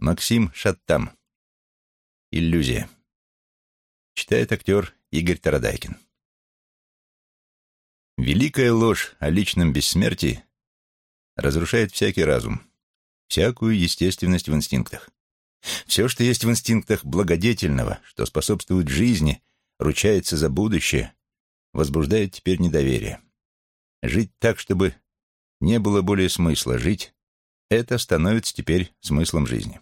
Максим Шаттам. Иллюзия. Читает актер Игорь Тарадайкин. Великая ложь о личном бессмертии разрушает всякий разум, всякую естественность в инстинктах. Все, что есть в инстинктах благодетельного, что способствует жизни, ручается за будущее, возбуждает теперь недоверие. Жить так, чтобы не было более смысла жить, это становится теперь смыслом жизни.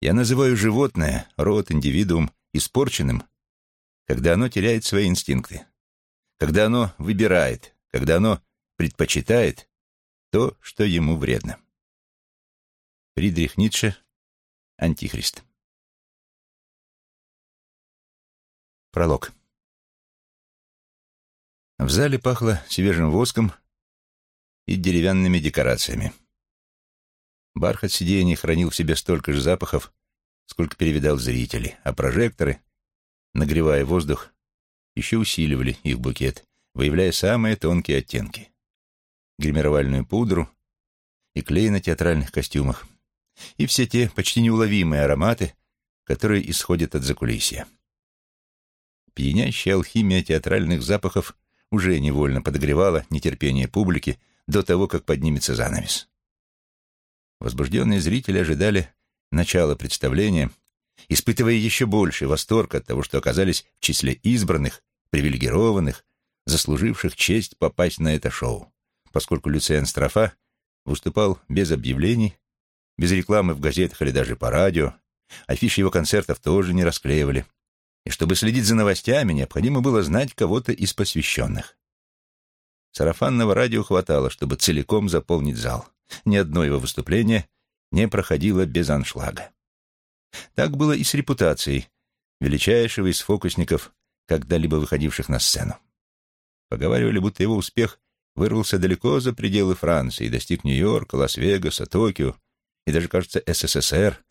Я называю животное, род, индивидуум, испорченным, когда оно теряет свои инстинкты, когда оно выбирает, когда оно предпочитает то, что ему вредно. Фридрих Ницше, Антихрист. Пролог. В зале пахло свежим воском и деревянными декорациями. Бархат сидений хранил в себе столько же запахов, сколько перевидал зрителей, а прожекторы, нагревая воздух, еще усиливали их букет, выявляя самые тонкие оттенки. Гримировальную пудру и клей на театральных костюмах, и все те почти неуловимые ароматы, которые исходят от закулисья. Пьянящая алхимия театральных запахов уже невольно подогревала нетерпение публики до того, как поднимется занавес. Возбужденные зрители ожидали начала представления, испытывая еще больший восторг от того, что оказались в числе избранных, привилегированных, заслуживших честь попасть на это шоу, поскольку Люциан Строфа выступал без объявлений, без рекламы в газетах или даже по радио, афиши его концертов тоже не расклеивали, и чтобы следить за новостями, необходимо было знать кого-то из посвященных. Сарафанного радио хватало, чтобы целиком заполнить зал. Ни одно его выступление не проходило без аншлага. Так было и с репутацией величайшего из фокусников, когда-либо выходивших на сцену. Поговаривали, будто его успех вырвался далеко за пределы Франции достиг Нью-Йорка, Лас-Вегаса, Токио и даже, кажется, СССР,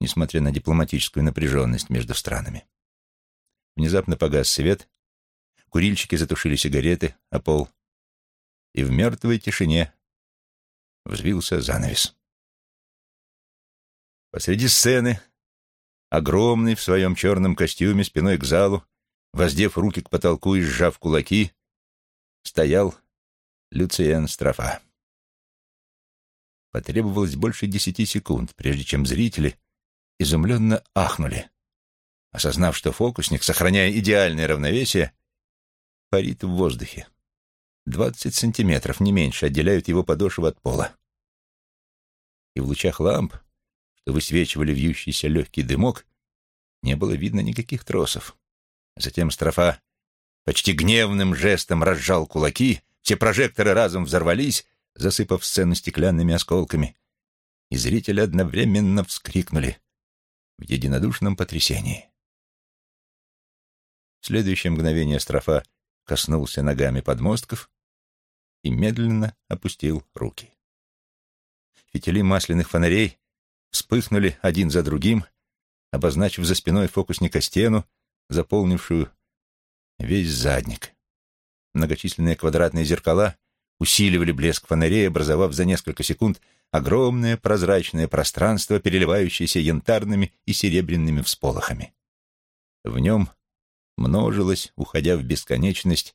несмотря на дипломатическую напряженность между странами. Внезапно погас свет, курильщики затушили сигареты, а пол и в мертвой тишине взвился занавес. Посреди сцены, огромный в своем черном костюме, спиной к залу, воздев руки к потолку и сжав кулаки, стоял Люциен Строфа. Потребовалось больше десяти секунд, прежде чем зрители изумленно ахнули, осознав, что фокусник, сохраняя идеальное равновесие, парит в воздухе. Двадцать сантиметров, не меньше, отделяют его подошву от пола. И в лучах ламп, что высвечивали вьющийся легкий дымок, не было видно никаких тросов. Затем строфа почти гневным жестом разжал кулаки, все прожекторы разом взорвались, засыпав сцену стеклянными осколками, и зрители одновременно вскрикнули в единодушном потрясении. В следующее мгновение строфа коснулся ногами подмостков, и медленно опустил руки. Фитили масляных фонарей вспыхнули один за другим, обозначив за спиной фокусника стену, заполнившую весь задник. Многочисленные квадратные зеркала усиливали блеск фонарей, образовав за несколько секунд огромное прозрачное пространство, переливающееся янтарными и серебряными всполохами. В нем множилась, уходя в бесконечность,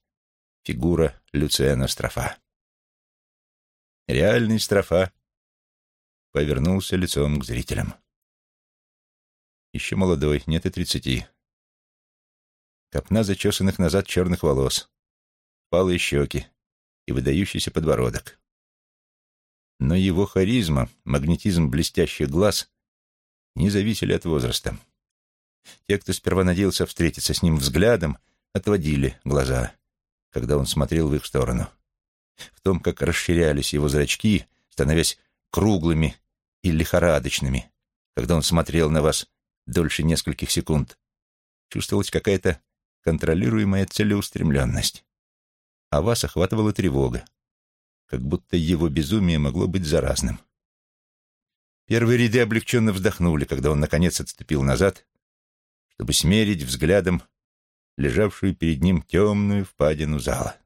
фигура Люциана Строфа. Реальный Строфа повернулся лицом к зрителям. Еще молодой, нет и тридцати. Копна зачесанных назад черных волос, палые щеки и выдающийся подбородок. Но его харизма, магнетизм блестящих глаз не зависели от возраста. Те, кто сперва надеялся встретиться с ним взглядом, отводили глаза когда он смотрел в их сторону. В том, как расширялись его зрачки, становясь круглыми и лихорадочными, когда он смотрел на вас дольше нескольких секунд, чувствовалась какая-то контролируемая целеустремленность. А вас охватывала тревога, как будто его безумие могло быть заразным. Первые ряды облегченно вздохнули, когда он, наконец, отступил назад, чтобы смерить взглядом лежавшую перед ним темную впадину зала.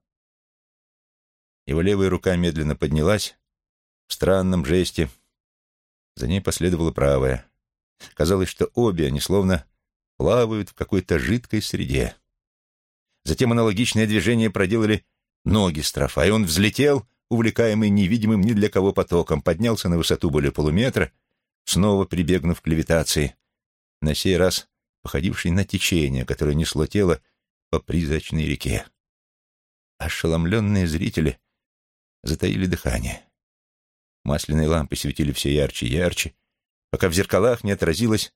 Его левая рука медленно поднялась в странном жесте, За ней последовала правая. Казалось, что обе они словно плавают в какой-то жидкой среде. Затем аналогичное движение проделали ноги Строфа, и он взлетел, увлекаемый невидимым ни для кого потоком, поднялся на высоту более полуметра, снова прибегнув к левитации, на сей раз походивший на течение, которое несло тело по призрачной реке. Ошеломленные зрители затаили дыхание. Масляные лампы светили все ярче и ярче, пока в зеркалах не отразилась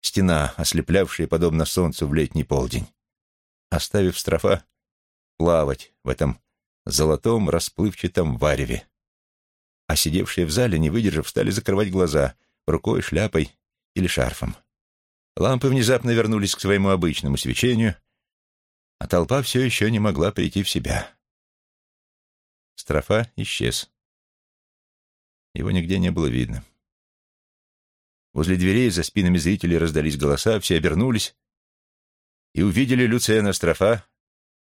стена, ослеплявшая, подобно солнцу в летний полдень, оставив строфа плавать в этом золотом расплывчатом вареве. А сидевшие в зале, не выдержав, стали закрывать глаза рукой, шляпой или шарфом. Лампы внезапно вернулись к своему обычному свечению, а толпа все еще не могла прийти в себя. Строфа исчез. Его нигде не было видно. Возле дверей за спинами зрителей раздались голоса, все обернулись и увидели Люциана Строфа,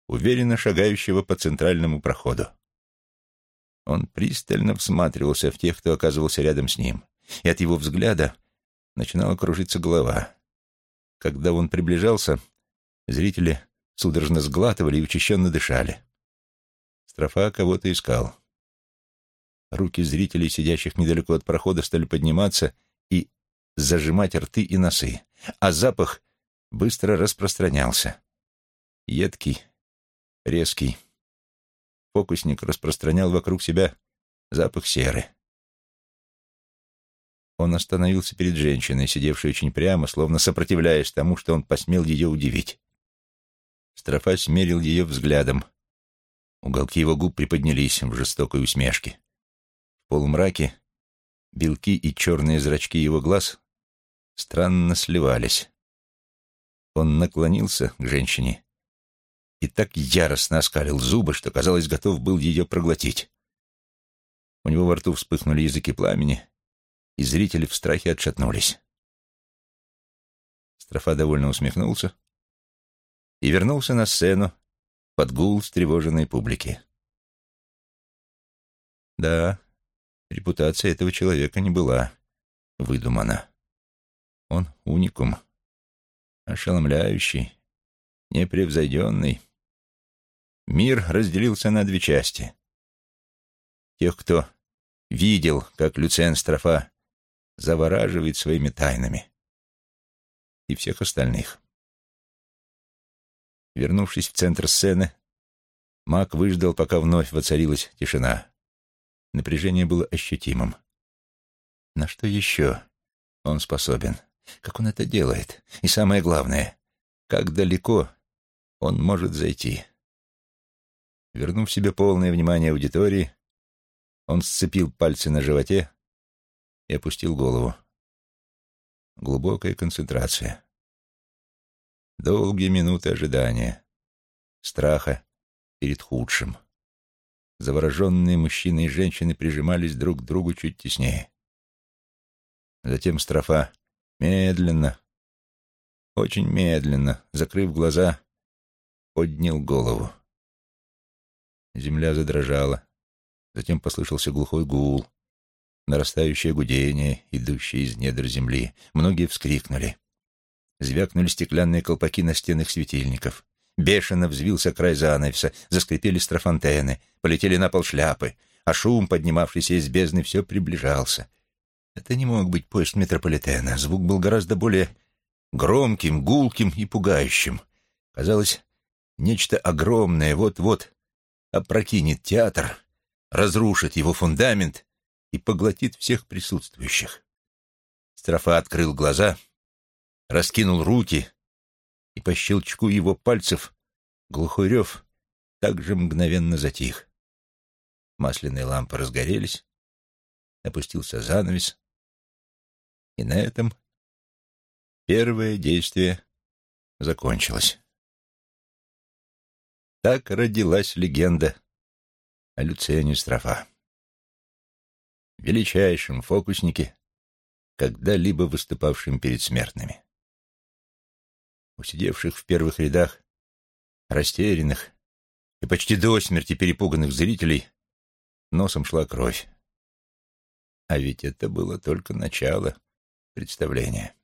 уверенно шагающего по центральному проходу. Он пристально всматривался в тех, кто оказывался рядом с ним, и от его взгляда начинала кружиться голова. Когда он приближался, зрители судорожно сглатывали и учащенно дышали. Строфа кого-то искал. Руки зрителей, сидящих недалеко от прохода, стали подниматься и зажимать рты и носы, а запах быстро распространялся. Едкий, резкий. Фокусник распространял вокруг себя запах серы. Он остановился перед женщиной, сидевшей очень прямо, словно сопротивляясь тому, что он посмел ее удивить. Строфа смерил ее взглядом. Уголки его губ приподнялись в жестокой усмешке. В полумраке белки и черные зрачки его глаз странно сливались. Он наклонился к женщине и так яростно оскалил зубы, что, казалось, готов был ее проглотить. У него во рту вспыхнули языки пламени, и зрители в страхе отшатнулись. Строфа довольно усмехнулся и вернулся на сцену под гул встревоженной публики. Да, репутация этого человека не была выдумана. Он уникум, ошеломляющий, непревзойденный. Мир разделился на две части. Тех, кто видел, как Люциан Строфа завораживает своими тайнами, и всех остальных. Вернувшись в центр сцены, маг выждал, пока вновь воцарилась тишина. Напряжение было ощутимым. На что еще он способен? Как он это делает? И самое главное, как далеко он может зайти? Вернув себе полное внимание аудитории, он сцепил пальцы на животе и опустил голову. Глубокая концентрация. Долгие минуты ожидания, страха перед худшим. Завороженные мужчины и женщины прижимались друг к другу чуть теснее. Затем строфа медленно, очень медленно, закрыв глаза, поднял голову. Земля задрожала. Затем послышался глухой гул, нарастающее гудение, идущее из недр земли. Многие вскрикнули. Звякнули стеклянные колпаки на стенах светильников. Бешено взвился край занавеса, заскрипели строфантены, полетели на пол шляпы, а шум, поднимавшийся из бездны, все приближался. Это не мог быть поезд метрополитена. Звук был гораздо более громким, гулким и пугающим. Казалось, нечто огромное вот-вот опрокинет театр, разрушит его фундамент и поглотит всех присутствующих. Строфа открыл глаза — раскинул руки, и по щелчку его пальцев глухой рев также мгновенно затих. Масляные лампы разгорелись, опустился занавес, и на этом первое действие закончилось. Так родилась легенда о Люциане Строфа, величайшем фокуснике, когда-либо выступавшем перед смертными у сидевших в первых рядах, растерянных и почти до смерти перепуганных зрителей, носом шла кровь. А ведь это было только начало представления.